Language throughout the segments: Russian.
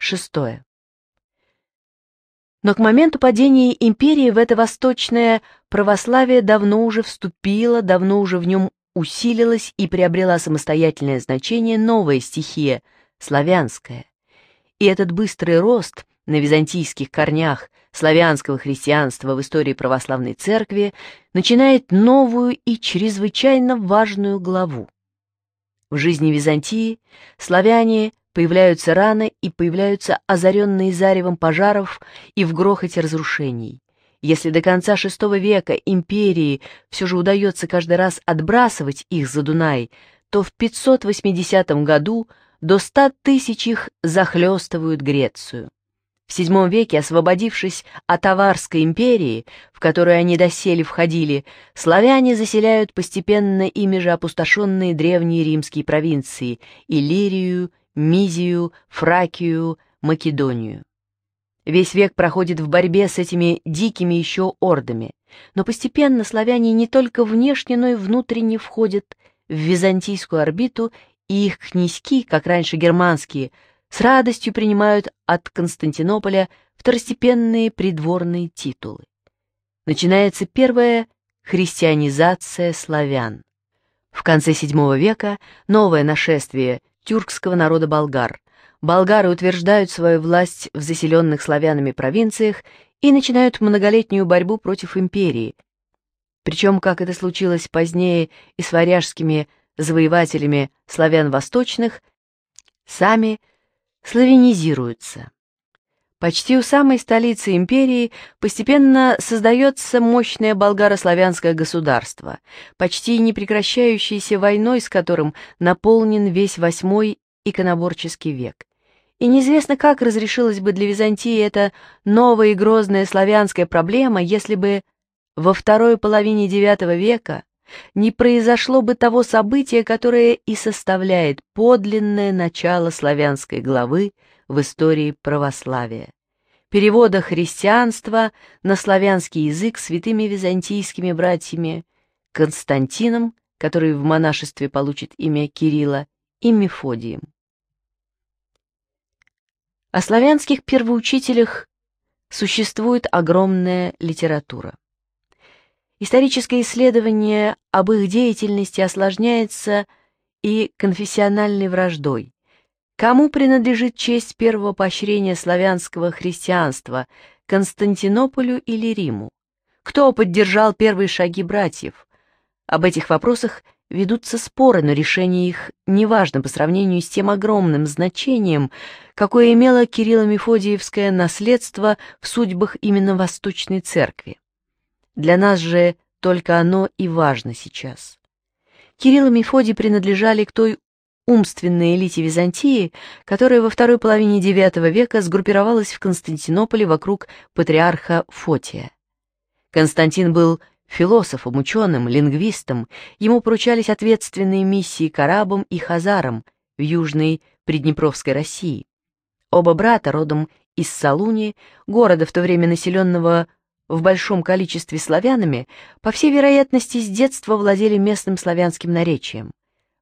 Шестое. Но к моменту падения империи в это восточное православие давно уже вступило, давно уже в нем усилилась и приобрела самостоятельное значение новая стихия – славянская. И этот быстрый рост на византийских корнях славянского христианства в истории православной церкви начинает новую и чрезвычайно важную главу. В жизни Византии славяне Появляются раны и появляются озаренные заревом пожаров и в грохоте разрушений. Если до конца VI века империи все же удается каждый раз отбрасывать их за Дунай, то в 580 году до 100 тысяч их захлестывают Грецию. В VII веке, освободившись от Аварской империи, в которую они доселе входили, славяне заселяют постепенно ими же опустошенные древние римские провинции – Иллирию, Мизию, Фракию, Македонию. Весь век проходит в борьбе с этими дикими еще ордами, но постепенно славяне не только внешне, но и внутренне входят в византийскую орбиту, и их князьки, как раньше германские, с радостью принимают от Константинополя второстепенные придворные титулы. Начинается первая христианизация славян. В конце VII века новое нашествие тюркского народа болгар. Болгары утверждают свою власть в заселенных славянами провинциях и начинают многолетнюю борьбу против империи. Причем, как это случилось позднее и с варяжскими завоевателями славян восточных, сами славянизируются. Почти у самой столицы империи постепенно создается мощное болгарославянское государство, почти не прекращающееся войной, с которым наполнен весь восьмой иконоборческий век. И неизвестно, как разрешилась бы для Византии эта новая и грозная славянская проблема, если бы во второй половине IX века не произошло бы того события, которое и составляет подлинное начало славянской главы в истории православия перевода христианства на славянский язык святыми византийскими братьями Константином, который в монашестве получит имя Кирилла, и Мефодием. О славянских первоучителях существует огромная литература. Историческое исследование об их деятельности осложняется и конфессиональной враждой, Кому принадлежит честь первого поощрения славянского христианства, Константинополю или Риму? Кто поддержал первые шаги братьев? Об этих вопросах ведутся споры, но решение их неважно по сравнению с тем огромным значением, какое имело Кирилло-Мефодиевское наследство в судьбах именно Восточной Церкви. Для нас же только оно и важно сейчас. Кирилл и Мефодий принадлежали к той умственной элите Византии, которая во второй половине IX века сгруппировалась в Константинополе вокруг патриарха Фотия. Константин был философом, ученым, лингвистом, ему поручались ответственные миссии к арабам и хазарам в Южной Приднепровской России. Оба брата родом из Салуни, города, в то время населенного в большом количестве славянами, по всей вероятности, с детства владели местным славянским наречием.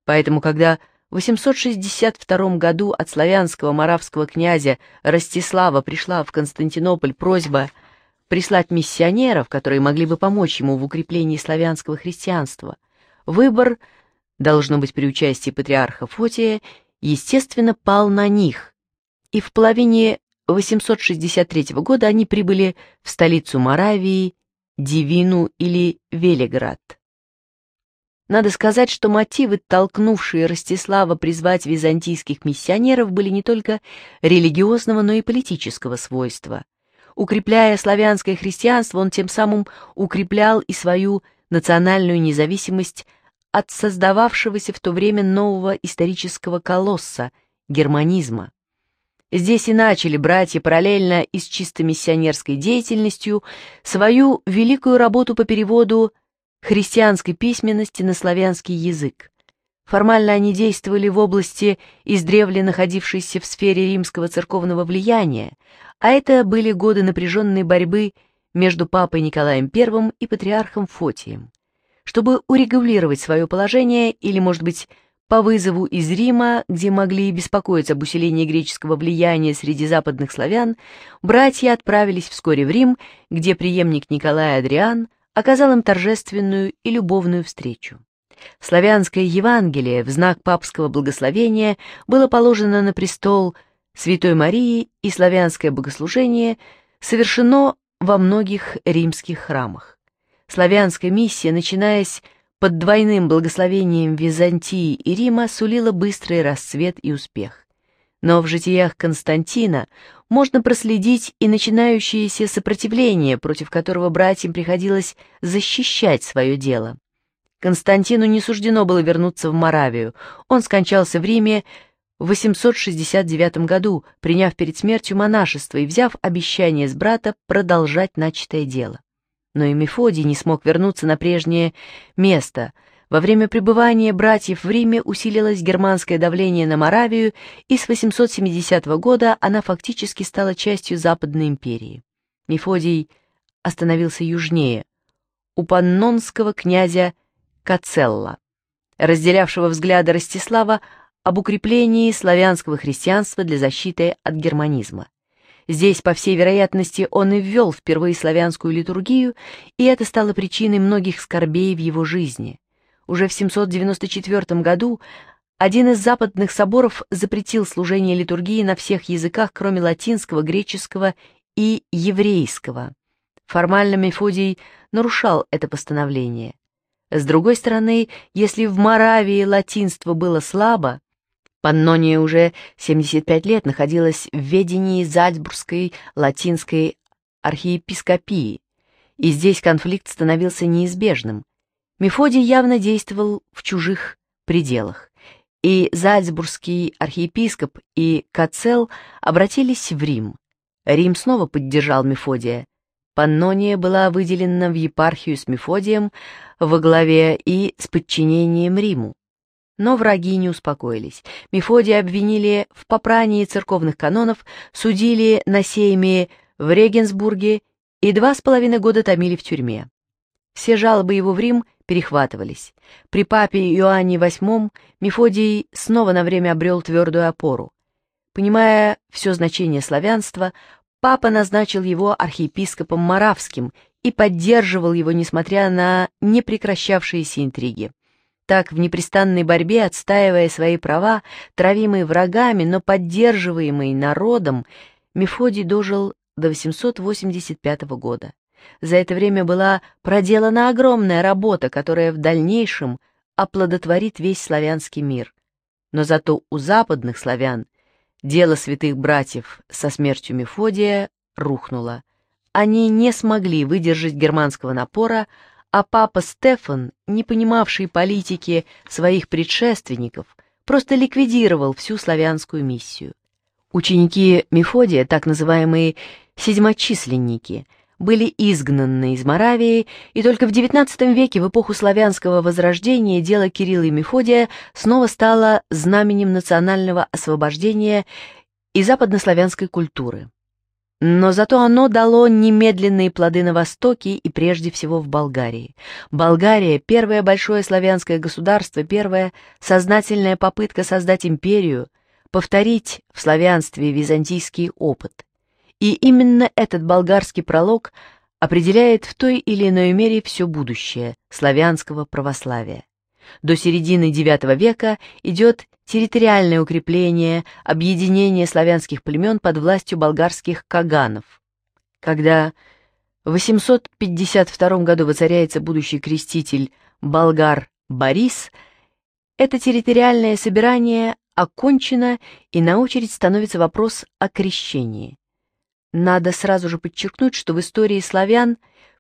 Поэтому, когда в 862 году от славянского маравского князя Ростислава пришла в Константинополь просьба прислать миссионеров, которые могли бы помочь ему в укреплении славянского христианства. Выбор, должно быть при участии патриарха Фотия, естественно, пал на них, и в половине 863 года они прибыли в столицу Моравии, Дивину или Велиград. Надо сказать, что мотивы, толкнувшие Ростислава призвать византийских миссионеров, были не только религиозного, но и политического свойства. Укрепляя славянское христианство, он тем самым укреплял и свою национальную независимость от создававшегося в то время нового исторического колосса – германизма. Здесь и начали братья параллельно и с чисто миссионерской деятельностью свою великую работу по переводу христианской письменности на славянский язык. Формально они действовали в области, издревле находившейся в сфере римского церковного влияния, а это были годы напряженной борьбы между папой Николаем I и патриархом Фотием. Чтобы урегулировать свое положение или, может быть, по вызову из Рима, где могли и беспокоиться об усилении греческого влияния среди западных славян, братья отправились вскоре в Рим, где преемник Николая Адриан – оказал им торжественную и любовную встречу. Славянское Евангелие в знак папского благословения было положено на престол Святой Марии, и славянское богослужение совершено во многих римских храмах. Славянская миссия, начинаясь под двойным благословением Византии и Рима, сулила быстрый расцвет и успех. Но в житиях Константина можно проследить и начинающееся сопротивление, против которого братьям приходилось защищать свое дело. Константину не суждено было вернуться в Моравию. Он скончался в Риме в 869 году, приняв перед смертью монашество и взяв обещание с брата продолжать начатое дело. Но и Мефодий не смог вернуться на прежнее место – во время пребывания братьев в Риме усилилось германское давление на Моравию, и с 870 года она фактически стала частью Западной империи. Мефодий остановился южнее, у паннонского князя Кацелла, разделявшего взгляды Ростислава об укреплении славянского христианства для защиты от германизма. Здесь, по всей вероятности, он и ввел впервые славянскую литургию, и это стало причиной многих скорбей в его жизни. Уже в 794 году один из западных соборов запретил служение литургии на всех языках, кроме латинского, греческого и еврейского. Формально Мефодий нарушал это постановление. С другой стороны, если в Моравии латинство было слабо, Паннония уже 75 лет находилась в ведении Зальцбургской латинской архиепископии, и здесь конфликт становился неизбежным. Мефодий явно действовал в чужих пределах, и зальцбургский архиепископ и Кацел обратились в Рим. Рим снова поддержал Мефодия. Паннония была выделена в епархию с Мефодием во главе и с подчинением Риму. Но враги не успокоились. Мефодия обвинили в попрании церковных канонов, судили на сейме в Регенсбурге и два с половиной года томили в тюрьме. Все жалобы его в Рим перехватывались. При папе Иоанне VIII Мефодий снова на время обрел твердую опору. Понимая все значение славянства, папа назначил его архиепископом Моравским и поддерживал его, несмотря на непрекращавшиеся интриги. Так, в непрестанной борьбе, отстаивая свои права, травимые врагами, но поддерживаемые народом, Мефодий дожил до 885 года. За это время была проделана огромная работа, которая в дальнейшем оплодотворит весь славянский мир. Но зато у западных славян дело святых братьев со смертью Мефодия рухнуло. Они не смогли выдержать германского напора, а папа Стефан, не понимавший политики своих предшественников, просто ликвидировал всю славянскую миссию. Ученики Мефодия, так называемые «седьмочисленники», были изгнаны из Моравии, и только в XIX веке, в эпоху славянского возрождения, дело Кирилла и Мефодия снова стало знаменем национального освобождения и западнославянской культуры. Но зато оно дало немедленные плоды на Востоке и прежде всего в Болгарии. Болгария – первое большое славянское государство, первая сознательная попытка создать империю, повторить в славянстве византийский опыт – и именно этот болгарский пролог определяет в той или иной мере все будущее славянского православия. До середины IX века идет территориальное укрепление, объединение славянских племен под властью болгарских каганов. Когда в 852 году воцаряется будущий креститель болгар Борис, это территориальное собирание окончено, и на очередь становится вопрос о крещении. Надо сразу же подчеркнуть, что в истории славян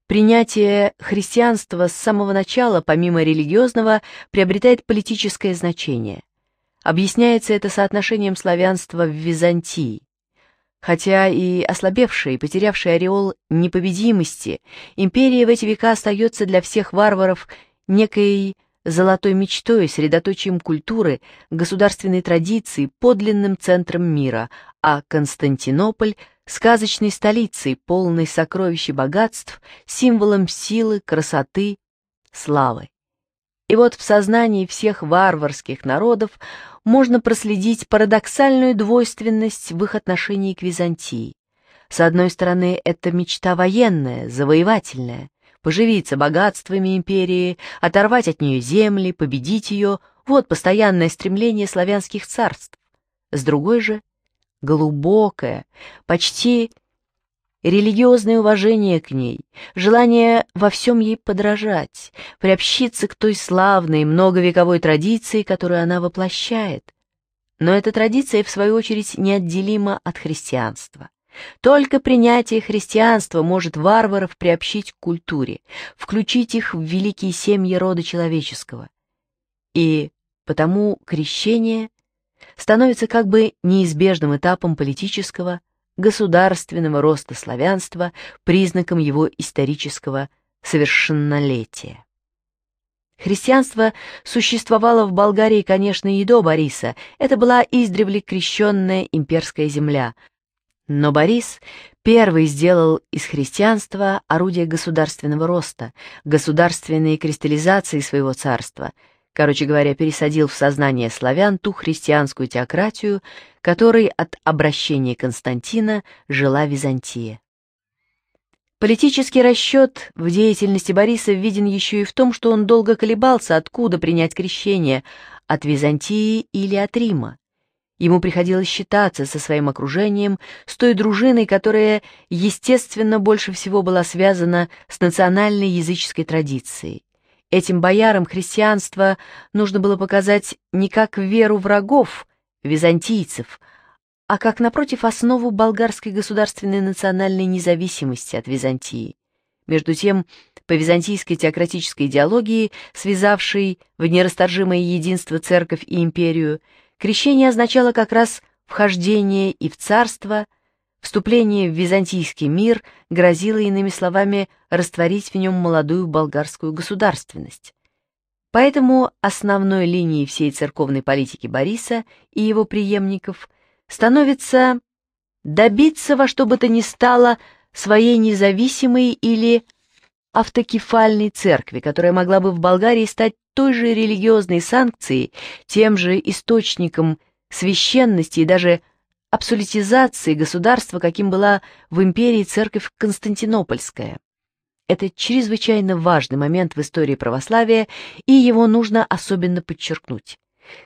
принятие христианства с самого начала, помимо религиозного, приобретает политическое значение. Объясняется это соотношением славянства в Византии. Хотя и ослабевшая и потерявшая ореол непобедимости, империя в эти века остается для всех варваров некой золотой мечтой, средоточием культуры, государственной традиции, подлинным центром мира, а Константинополь – сказочной столицей, полной сокровищ и богатств, символом силы, красоты, славы. И вот в сознании всех варварских народов можно проследить парадоксальную двойственность в их отношении к Византии. С одной стороны, это мечта военная, завоевательная, поживиться богатствами империи, оторвать от нее земли, победить ее – вот постоянное стремление славянских царств. С другой же глубокое, почти религиозное уважение к ней, желание во всем ей подражать, приобщиться к той славной многовековой традиции, которую она воплощает. Но эта традиция, в свою очередь, неотделима от христианства. Только принятие христианства может варваров приобщить к культуре, включить их в великие семьи рода человеческого. И потому крещение становится как бы неизбежным этапом политического, государственного роста славянства, признаком его исторического совершеннолетия. Христианство существовало в Болгарии, конечно, и до Бориса, это была издревле крещенная имперская земля. Но Борис первый сделал из христианства орудие государственного роста, государственной кристаллизации своего царства – короче говоря, пересадил в сознание славян ту христианскую теократию, которой от обращения Константина жила Византия. Политический расчет в деятельности Бориса виден еще и в том, что он долго колебался, откуда принять крещение – от Византии или от Рима. Ему приходилось считаться со своим окружением, с той дружиной, которая, естественно, больше всего была связана с национальной языческой традицией. Этим боярам христианство нужно было показать не как веру врагов, византийцев, а как, напротив, основу болгарской государственной национальной независимости от Византии. Между тем, по византийской теократической идеологии, связавшей в нерасторжимое единство церковь и империю, крещение означало как раз вхождение и в царство – Вступление в византийский мир грозило, иными словами, растворить в нем молодую болгарскую государственность. Поэтому основной линией всей церковной политики Бориса и его преемников становится добиться во что бы то ни стало своей независимой или автокефальной церкви, которая могла бы в Болгарии стать той же религиозной санкцией, тем же источником священности и даже абсолютизации государства, каким была в империи церковь Константинопольская. Это чрезвычайно важный момент в истории православия, и его нужно особенно подчеркнуть.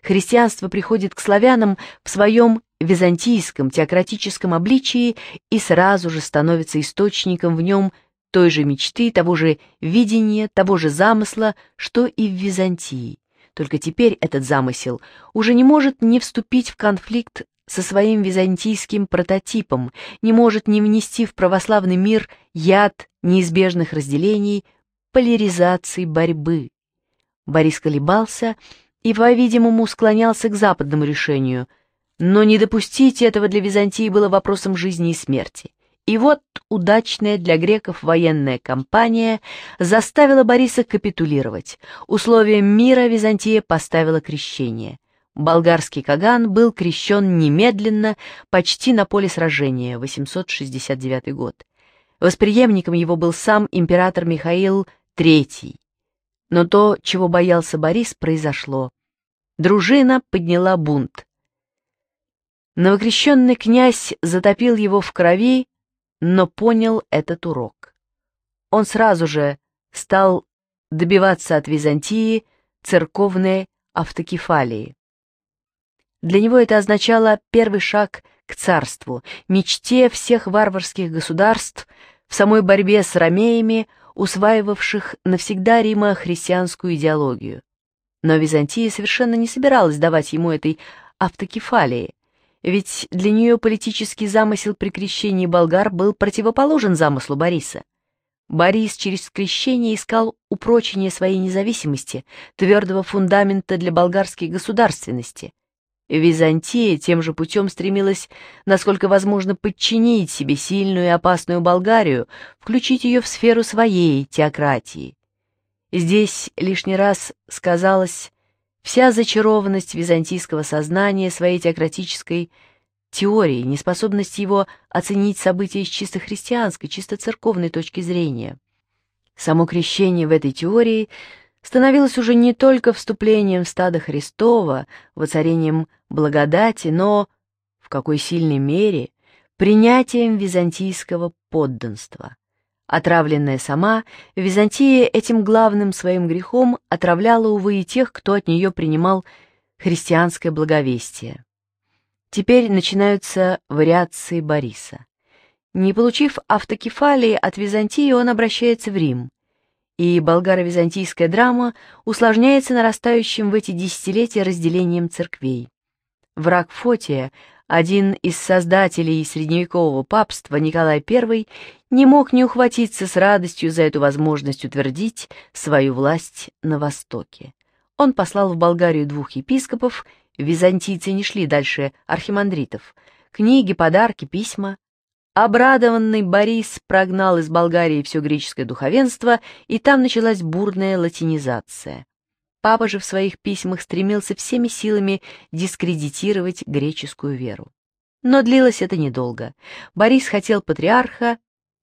Христианство приходит к славянам в своем византийском теократическом обличии и сразу же становится источником в нем той же мечты, того же видения, того же замысла, что и в Византии. Только теперь этот замысел уже не может не вступить в конфликт со своим византийским прототипом не может не внести в православный мир яд неизбежных разделений, поляризации борьбы. Борис колебался и, по-видимому, склонялся к западному решению, но не допустить этого для Византии было вопросом жизни и смерти. И вот удачная для греков военная кампания заставила Бориса капитулировать. Условием мира Византия поставила крещение. Болгарский Каган был крещен немедленно, почти на поле сражения, 869 год. Восприемником его был сам император Михаил III. Но то, чего боялся Борис, произошло. Дружина подняла бунт. Новокрещенный князь затопил его в крови, но понял этот урок. Он сразу же стал добиваться от Византии церковной автокефалии. Для него это означало первый шаг к царству, мечте всех варварских государств, в самой борьбе с ромеями, усваивавших навсегда Рима христианскую идеологию. Но Византия совершенно не собиралась давать ему этой автокефалии, ведь для нее политический замысел при крещении болгар был противоположен замыслу Бориса. Борис через крещение искал упрочения своей независимости, твердого фундамента для болгарской государственности – Византия тем же путем стремилась, насколько возможно, подчинить себе сильную и опасную Болгарию, включить ее в сферу своей теократии. Здесь лишний раз сказалась вся зачарованность византийского сознания своей теократической теории, неспособность его оценить события с чисто христианской, чисто церковной точки зрения. Само крещение в этой теории – становилось уже не только вступлением в стадо Христова, воцарением благодати, но, в какой сильной мере, принятием византийского подданства. Отравленная сама, Византия этим главным своим грехом отравляла, увы, и тех, кто от нее принимал христианское благовестие. Теперь начинаются вариации Бориса. Не получив автокефалии от Византии, он обращается в Рим – и болгаро-византийская драма усложняется нарастающим в эти десятилетия разделением церквей. Враг Фотия, один из создателей средневекового папства Николай I, не мог не ухватиться с радостью за эту возможность утвердить свою власть на Востоке. Он послал в Болгарию двух епископов, византийцы не шли дальше архимандритов, книги, подарки, письма. Обрадованный Борис прогнал из Болгарии все греческое духовенство, и там началась бурная латинизация. Папа же в своих письмах стремился всеми силами дискредитировать греческую веру. Но длилось это недолго. Борис хотел патриарха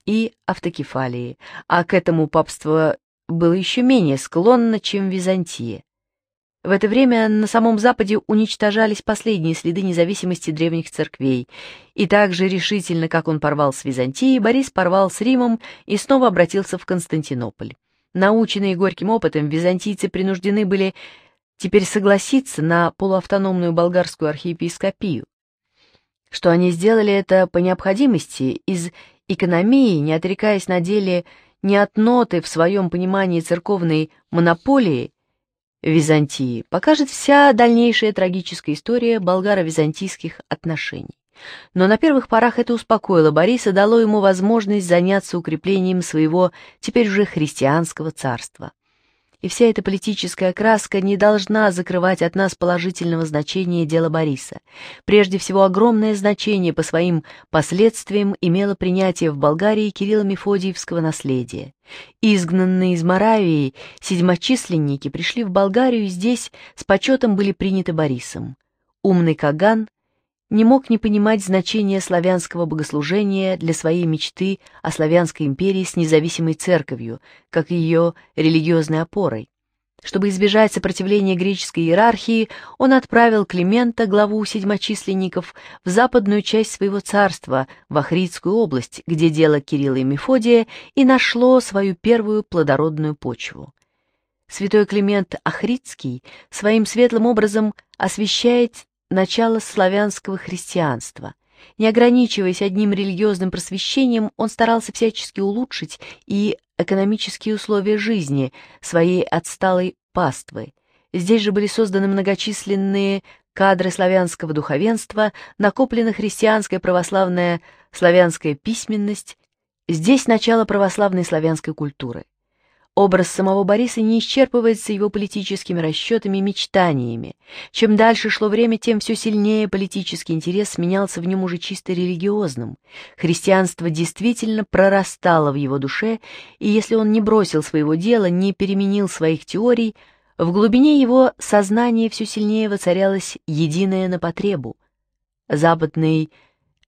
и автокефалии, а к этому папство было еще менее склонно, чем Византия. В это время на самом Западе уничтожались последние следы независимости древних церквей, и так же решительно, как он порвал с Византией, Борис порвал с Римом и снова обратился в Константинополь. Наученные горьким опытом, византийцы принуждены были теперь согласиться на полуавтономную болгарскую архиепископию. Что они сделали это по необходимости, из экономии, не отрекаясь на деле ни от ноты в своем понимании церковной монополии – Византии покажет вся дальнейшая трагическая история болгаро-византийских отношений. Но на первых порах это успокоило Бориса, дало ему возможность заняться укреплением своего теперь уже христианского царства и вся эта политическая окраска не должна закрывать от нас положительного значения дела Бориса. Прежде всего, огромное значение по своим последствиям имело принятие в Болгарии Кирилла Мефодиевского наследия. Изгнанные из Моравии седьмочисленники пришли в Болгарию и здесь с почетом были приняты Борисом. Умный Каган не мог не понимать значения славянского богослужения для своей мечты о славянской империи с независимой церковью, как ее религиозной опорой. Чтобы избежать сопротивления греческой иерархии, он отправил Климента, главу седьмочисленников, в западную часть своего царства, в Ахридскую область, где дело Кирилла и Мефодия и нашло свою первую плодородную почву. Святой Климент Ахридский своим светлым образом освещает начало славянского христианства. Не ограничиваясь одним религиозным просвещением, он старался всячески улучшить и экономические условия жизни своей отсталой паствы. Здесь же были созданы многочисленные кадры славянского духовенства, накоплена христианская православная славянская письменность, здесь начало православной славянской культуры. Образ самого Бориса не исчерпывается его политическими расчетами и мечтаниями. Чем дальше шло время, тем все сильнее политический интерес сменялся в нем уже чисто религиозным. Христианство действительно прорастало в его душе, и если он не бросил своего дела, не переменил своих теорий, в глубине его сознания все сильнее воцарялось единое на потребу. Западный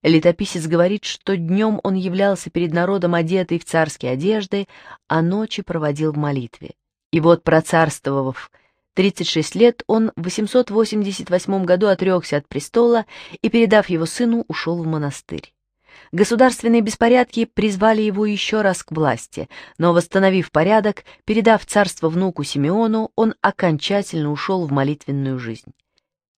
Летописец говорит, что днем он являлся перед народом одетый в царские одежды, а ночи проводил в молитве. И вот, процарствовав 36 лет, он в 888 году отрекся от престола и, передав его сыну, ушел в монастырь. Государственные беспорядки призвали его еще раз к власти, но, восстановив порядок, передав царство внуку Симеону, он окончательно ушел в молитвенную жизнь.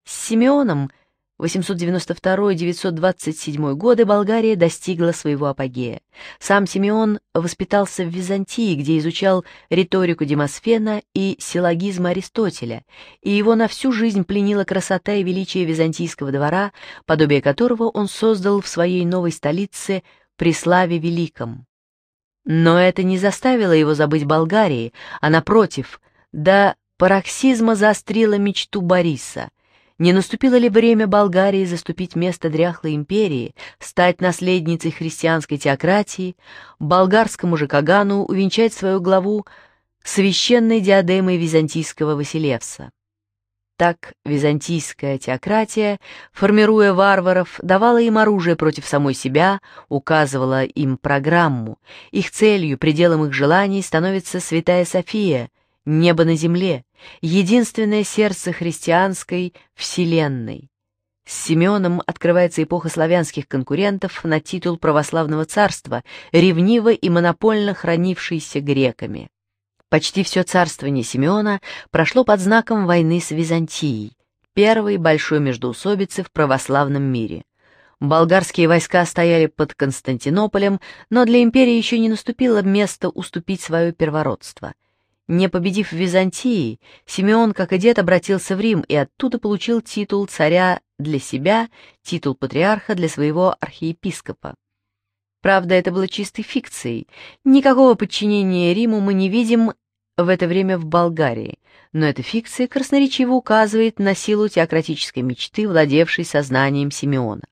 С Симеоном – 892-927 годы Болгария достигла своего апогея. Сам Симеон воспитался в Византии, где изучал риторику Демосфена и силлогизм Аристотеля, и его на всю жизнь пленила красота и величие византийского двора, подобие которого он создал в своей новой столице при славе великом. Но это не заставило его забыть Болгарии, а напротив, до пароксизма заострило мечту Бориса — не наступило ли время Болгарии заступить место дряхлой империи, стать наследницей христианской теократии, болгарскому же Кагану увенчать свою главу священной диадемой византийского Василевса? Так византийская теократия, формируя варваров, давала им оружие против самой себя, указывала им программу. Их целью, пределом их желаний становится Святая София, небо на земле, единственное сердце христианской вселенной. С Симеоном открывается эпоха славянских конкурентов на титул православного царства, ревниво и монопольно хранившийся греками. Почти все царствование Симеона прошло под знаком войны с Византией, первой большой междоусобицы в православном мире. Болгарские войска стояли под Константинополем, но для империи еще не наступило место уступить свое первородство – не победив в Византии, Симеон, как и дед, обратился в Рим и оттуда получил титул царя для себя, титул патриарха для своего архиепископа. Правда, это было чистой фикцией. Никакого подчинения Риму мы не видим в это время в Болгарии, но эта фикция красноречиво указывает на силу теократической мечты, владевшей сознанием Симеона.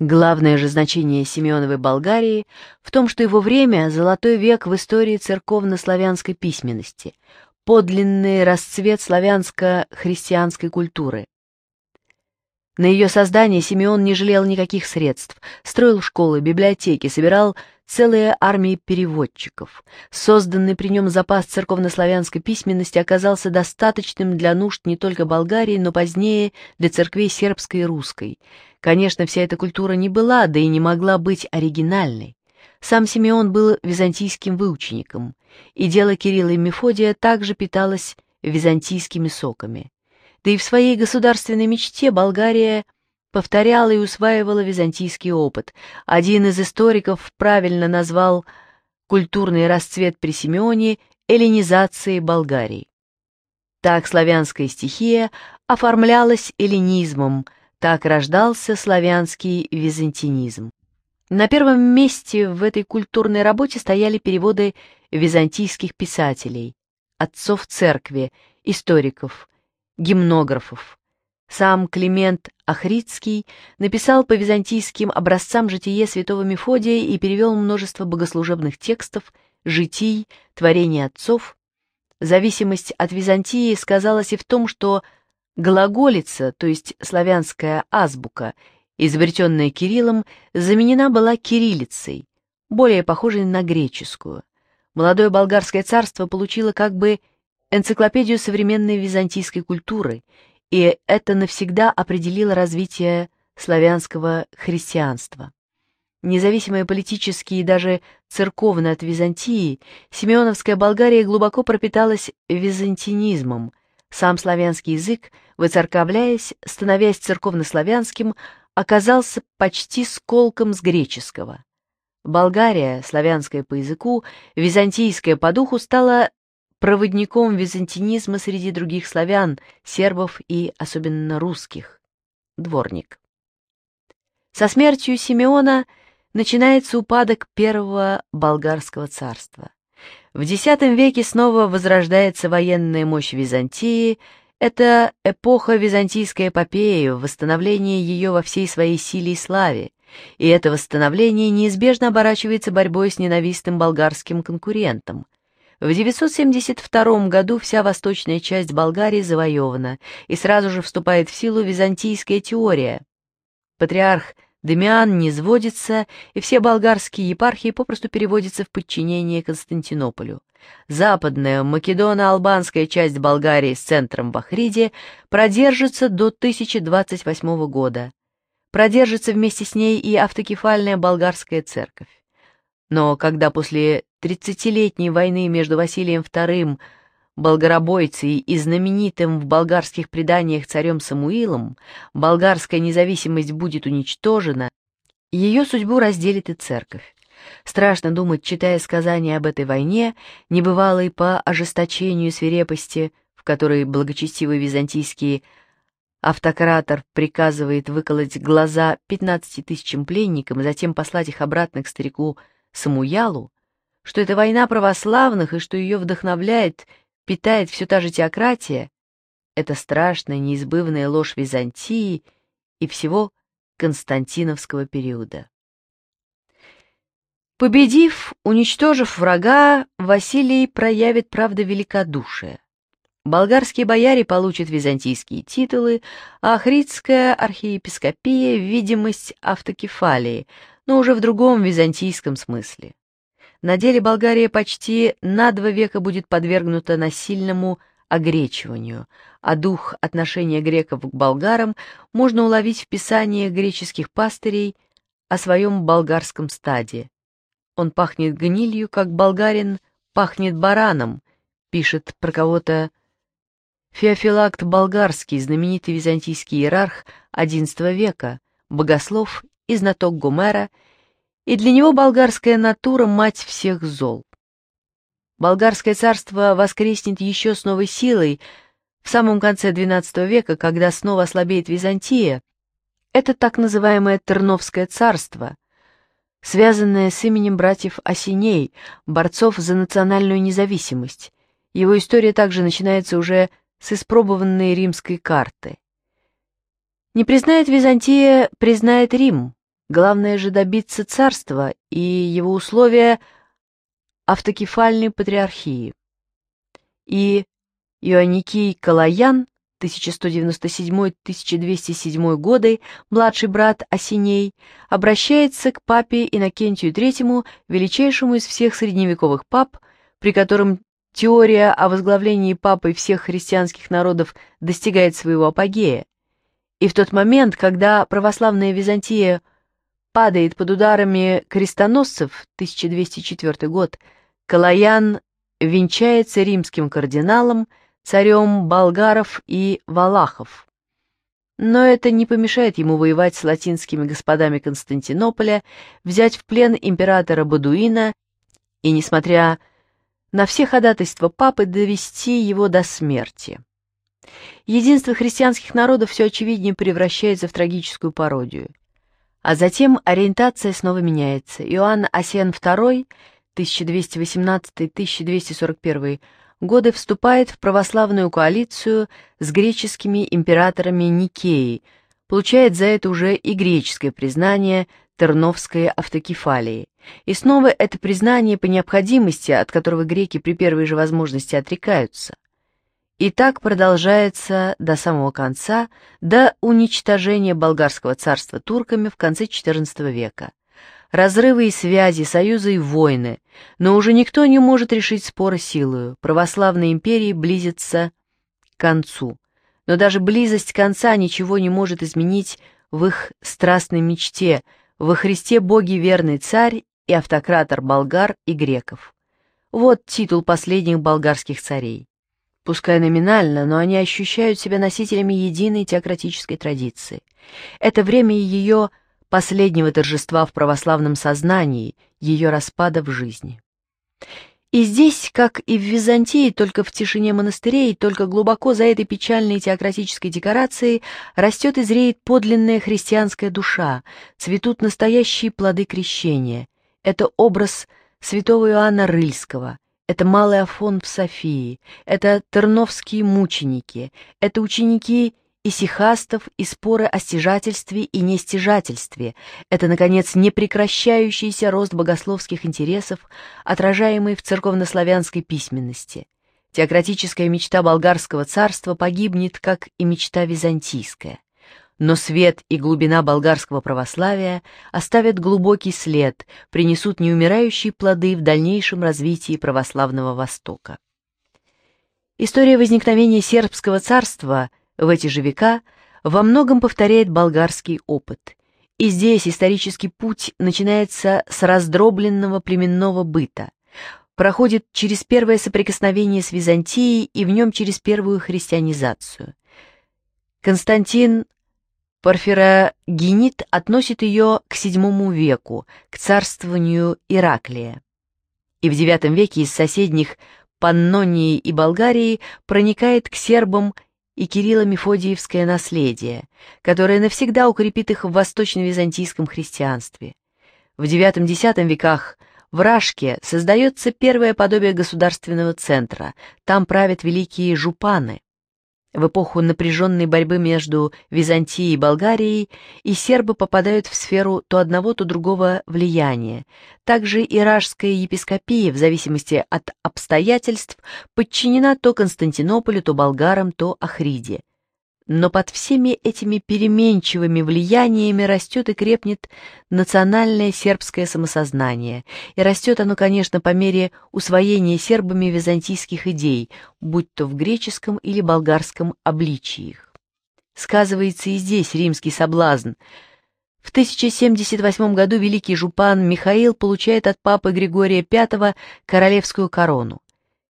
Главное же значение Симеоновой Болгарии в том, что его время – золотой век в истории церковно-славянской письменности, подлинный расцвет славянско-христианской культуры. На ее создание Симеон не жалел никаких средств, строил школы, библиотеки, собирал целые армии переводчиков. Созданный при нем запас церковнославянской письменности оказался достаточным для нужд не только Болгарии, но позднее для церквей сербской и русской. Конечно, вся эта культура не была, да и не могла быть оригинальной. Сам Симеон был византийским выучеником, и дело Кирилла и Мефодия также питалось византийскими соками. Да и в своей государственной мечте Болгария – повторяла и усваивала византийский опыт. Один из историков правильно назвал культурный расцвет при Симеоне эллинизацией Болгарии. Так славянская стихия оформлялась эллинизмом, так рождался славянский византинизм. На первом месте в этой культурной работе стояли переводы византийских писателей, отцов церкви, историков, гимнографов, сам Климент Ахридский написал по византийским образцам житие святого Мефодия и перевел множество богослужебных текстов, житий, творений отцов. Зависимость от Византии сказалась и в том, что глаголица, то есть славянская азбука, изобретенная Кириллом, заменена была кириллицей, более похожей на греческую. Молодое болгарское царство получило как бы энциклопедию современной византийской культуры – и это навсегда определило развитие славянского христианства. Независимая политически и даже церковно от Византии, Симеоновская Болгария глубоко пропиталась византинизмом. Сам славянский язык, выцерковляясь, становясь церковнославянским, оказался почти сколком с греческого. Болгария, славянская по языку, византийская по духу, стала проводником византинизма среди других славян, сербов и особенно русских. Дворник. Со смертью Симеона начинается упадок первого болгарского царства. В X веке снова возрождается военная мощь Византии, это эпоха византийской эпопеи, восстановление ее во всей своей силе и славе, и это восстановление неизбежно оборачивается борьбой с ненавистным болгарским конкурентом – в 972 году вся восточная часть Болгарии завоевана, и сразу же вступает в силу византийская теория. Патриарх Демиан не сводится, и все болгарские епархии попросту переводятся в подчинение Константинополю. Западная македоно-албанская часть Болгарии с центром в Ахриде продержится до 1028 года. Продержится вместе с ней и автокефальная болгарская церковь. Но когда после тридцатилетней войны между Василием II, болгаробойцей и знаменитым в болгарских преданиях царем Самуилом, болгарская независимость будет уничтожена, ее судьбу разделит и церковь. Страшно думать, читая сказания об этой войне, небывалой по ожесточению свирепости, в которой благочестивый византийский автократор приказывает выколоть глаза 15 тысячам пленникам и затем послать их обратно к старику Самуилу, Самуялу, что это война православных и что ее вдохновляет, питает все та же теократия, это страшная неизбывная ложь Византии и всего Константиновского периода. Победив, уничтожив врага, Василий проявит, правда, великодушие. Болгарские бояре получат византийские титулы, а ахридская архиепископия — видимость автокефалии — но уже в другом византийском смысле. На деле Болгария почти на два века будет подвергнута насильному огречиванию, а дух отношения греков к болгарам можно уловить в писаниях греческих пастырей о своем болгарском стаде. «Он пахнет гнилью, как болгарин пахнет бараном», пишет про кого-то Феофилакт Болгарский, знаменитый византийский иерарх XI века, богослов и знаток Гомера, и для него болгарская натура — мать всех зол. Болгарское царство воскреснет еще с новой силой в самом конце XII века, когда снова ослабеет Византия. Это так называемое Терновское царство, связанное с именем братьев Осиней, борцов за национальную независимость. Его история также начинается уже с испробованной римской карты. Не признает Византия, признает Рим. Главное же добиться царства и его условия автокефальной патриархии. И Иоанникий Калаян, 1197-1207 годы, младший брат Осиней, обращается к папе Иннокентию III, величайшему из всех средневековых пап, при котором теория о возглавлении папой всех христианских народов достигает своего апогея. И в тот момент, когда православная Византия падает под ударами крестоносцев, 1204 год, Калаян венчается римским кардиналом, царем болгаров и валахов. Но это не помешает ему воевать с латинскими господами Константинополя, взять в плен императора Бадуина и, несмотря на все ходатайства папы, довести его до смерти. Единство христианских народов все очевиднее превращается в трагическую пародию – а затем ориентация снова меняется. Иоанн Асен II, 1218-1241 годы, вступает в православную коалицию с греческими императорами Никеи, получает за это уже и греческое признание Терновской автокефалии. И снова это признание по необходимости, от которого греки при первой же возможности отрекаются – и так продолжается до самого конца, до уничтожения болгарского царства турками в конце XIV века. Разрывы и связи, союзы и войны, но уже никто не может решить споры силою. Православная империя близится к концу. Но даже близость конца ничего не может изменить в их страстной мечте. Во Христе боги верный царь и автократор болгар и греков. Вот титул последних болгарских царей пускай номинально, но они ощущают себя носителями единой теократической традиции. Это время ее последнего торжества в православном сознании, ее распада в жизни. И здесь, как и в Византии, только в тишине монастырей, только глубоко за этой печальной теократической декорацией растет и зреет подлинная христианская душа, цветут настоящие плоды крещения. Это образ святого Иоанна Рыльского – это Малый Афон в Софии, это Терновские мученики, это ученики исихастов и споры о стяжательстве и нестяжательстве. Это, наконец, непрекращающийся рост богословских интересов, отражаемый в церковнославянской письменности. Теократическая мечта болгарского царства погибнет, как и мечта византийская. Но свет и глубина болгарского православия оставят глубокий след, принесут неумирающие плоды в дальнейшем развитии православного Востока. История возникновения сербского царства в эти же века во многом повторяет болгарский опыт. И здесь исторический путь начинается с раздробленного племенного быта, проходит через первое соприкосновение с Византией и в нем через первую христианизацию. Константин Парфирогенит относит ее к VII веку, к царствованию Ираклия. И в IX веке из соседних Паннонии и Болгарии проникает к сербам и Кирилло-Мефодиевское наследие, которое навсегда укрепит их в восточно-византийском христианстве. В IX-X веках в Рашке создается первое подобие государственного центра, там правят великие жупаны. В эпоху напряженной борьбы между Византией и Болгарией и сербы попадают в сферу то одного, то другого влияния. Также иражская епископия, в зависимости от обстоятельств, подчинена то Константинополю, то болгарам, то Ахриде. Но под всеми этими переменчивыми влияниями растет и крепнет национальное сербское самосознание, и растет оно, конечно, по мере усвоения сербами византийских идей, будь то в греческом или болгарском обличиях. Сказывается и здесь римский соблазн. В 1078 году великий жупан Михаил получает от папы Григория V королевскую корону.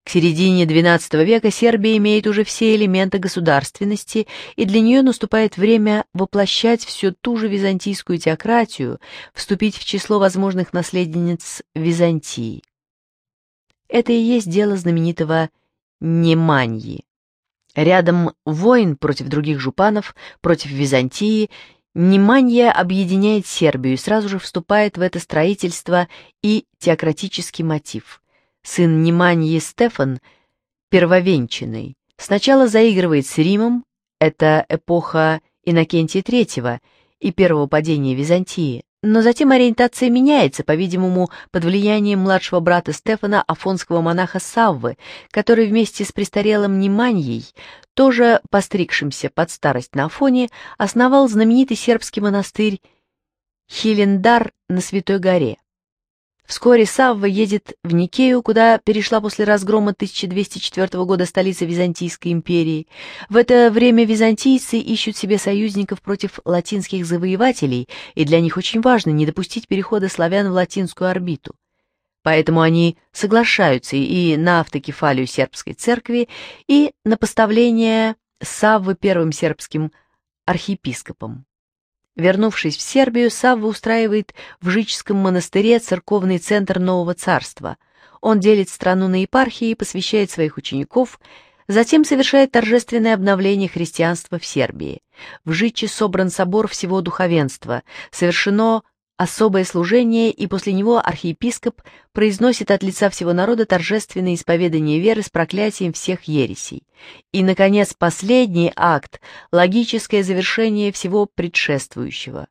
К середине XII века Сербия имеет уже все элементы государственности, и для нее наступает время воплощать всю ту же византийскую теократию, вступить в число возможных наследниц Византии. Это и есть дело знаменитого Неманьи. Рядом войн против других жупанов, против Византии, Неманья объединяет Сербию и сразу же вступает в это строительство и теократический мотив – сын Неманьи Стефан, первовенчанный, сначала заигрывает с Римом, это эпоха Иннокентия III и первого падения Византии, но затем ориентация меняется, по-видимому, под влиянием младшего брата Стефана, афонского монаха Саввы, который вместе с престарелым Неманьей, тоже постригшимся под старость на Афоне, основал знаменитый сербский монастырь Хилендар на Святой горе. Вскоре Савва едет в Никею, куда перешла после разгрома 1204 года столица Византийской империи. В это время византийцы ищут себе союзников против латинских завоевателей, и для них очень важно не допустить перехода славян в латинскую орбиту. Поэтому они соглашаются и на автокефалию сербской церкви, и на поставление Саввы первым сербским архиепископом. Вернувшись в Сербию, Савва устраивает в Жичском монастыре церковный центр нового царства. Он делит страну на епархии и посвящает своих учеников, затем совершает торжественное обновление христианства в Сербии. В Жиче собран собор всего духовенства, совершено особое служение, и после него архиепископ произносит от лица всего народа торжественное исповедание веры с проклятием всех ересей. И, наконец, последний акт – логическое завершение всего предшествующего.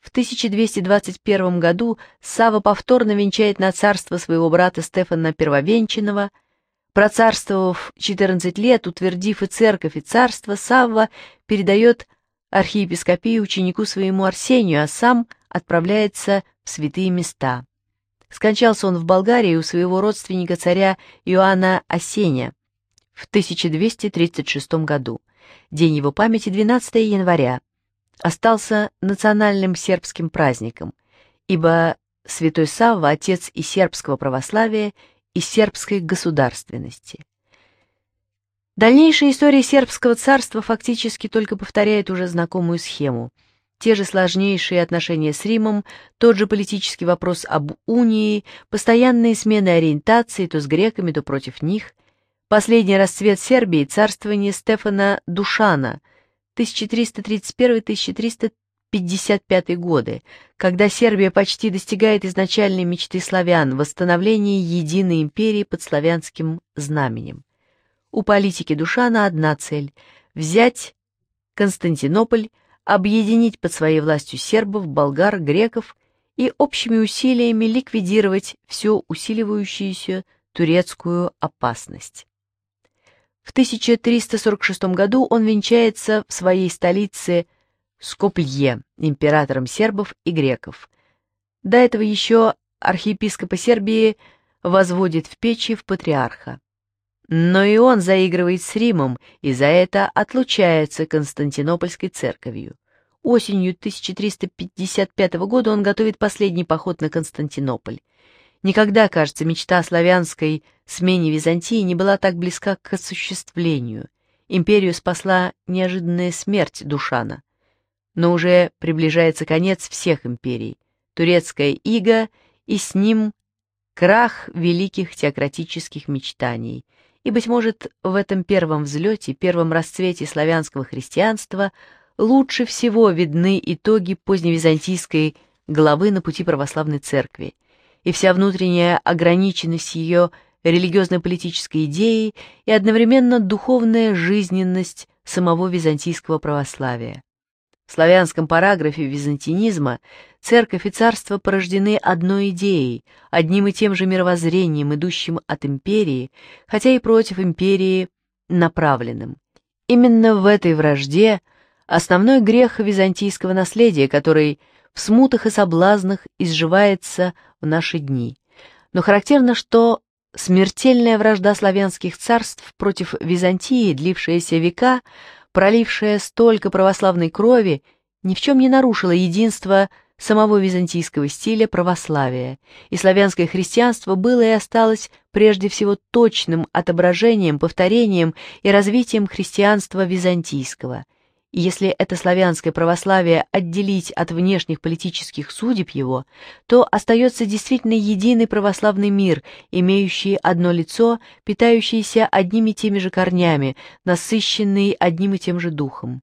В 1221 году Сава повторно венчает на царство своего брата Стефана Первовенчанного – Процарствовав 14 лет, утвердив и церковь, и царство, Савва передает архиепископию ученику своему Арсению, а сам отправляется в святые места. Скончался он в Болгарии у своего родственника царя Иоанна Осеня в 1236 году. День его памяти 12 января. Остался национальным сербским праздником, ибо святой Савва – отец и сербского православия, и сербской государственности. Дальнейшая история сербского царства фактически только повторяет уже знакомую схему – те же сложнейшие отношения с Римом, тот же политический вопрос об унии, постоянные смены ориентации то с греками, то против них, последний расцвет Сербии царствование Стефана Душана (1331–1355 годы, когда Сербия почти достигает изначальной мечты славян восстановления единой империи под славянским знаменем. У политики Душана одна цель – взять Константинополь, объединить под своей властью сербов, болгар, греков и общими усилиями ликвидировать всю усиливающуюся турецкую опасность. В 1346 году он венчается в своей столице Скопье императором сербов и греков. До этого еще архиепископа Сербии возводит в печи в патриарха. Но и он заигрывает с Римом и за это отлучается Константинопольской церковью. Осенью 1355 года он готовит последний поход на Константинополь. Никогда, кажется, мечта о славянской смене Византии не была так близка к осуществлению. Империю спасла неожиданная смерть Душана. Но уже приближается конец всех империй. Турецкая ига и с ним крах великих теократических мечтаний – и, быть может, в этом первом взлете, первом расцвете славянского христианства лучше всего видны итоги поздневизантийской главы на пути православной церкви, и вся внутренняя ограниченность ее религиозно-политической идеи и одновременно духовная жизненность самого византийского православия. В славянском параграфе византинизма Церковь и царство порождены одной идеей, одним и тем же мировоззрением, идущим от империи, хотя и против империи направленным. Именно в этой вражде основной грех византийского наследия, который в смутах и соблазнах изживается в наши дни. Но характерно, что смертельная вражда славянских царств против Византии, длившаяся века, пролившая столько православной крови, ни в чем не нарушила единство самого византийского стиля православия, и славянское христианство было и осталось прежде всего точным отображением, повторением и развитием христианства византийского. И если это славянское православие отделить от внешних политических судеб его, то остается действительно единый православный мир, имеющий одно лицо, питающийся одними и теми же корнями, насыщенный одним и тем же духом.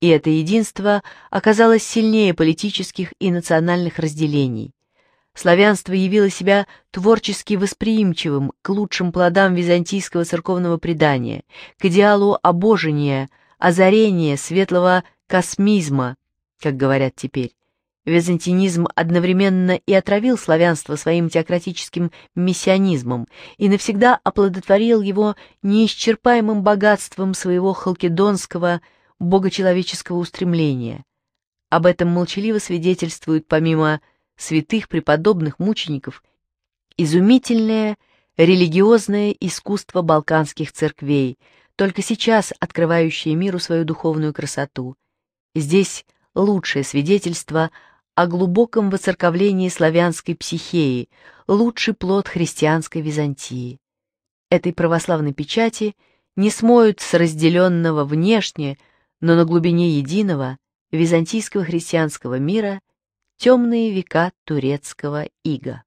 И это единство оказалось сильнее политических и национальных разделений. Славянство явило себя творчески восприимчивым к лучшим плодам византийского церковного предания, к идеалу обожения, озарения, светлого космизма, как говорят теперь. Византинизм одновременно и отравил славянство своим теократическим миссионизмом и навсегда оплодотворил его неисчерпаемым богатством своего халкидонского, богочеловеческого устремления. Об этом молчаливо свидетельствуют помимо святых преподобных мучеников изумительное религиозное искусство балканских церквей, только сейчас открывающее миру свою духовную красоту. Здесь лучшее свидетельство о глубоком воцерковлении славянской психеи, лучший плод христианской Византии. Этой православной печати не смоют с разделенного внешне но на глубине единого византийского христианского мира темные века турецкого ига.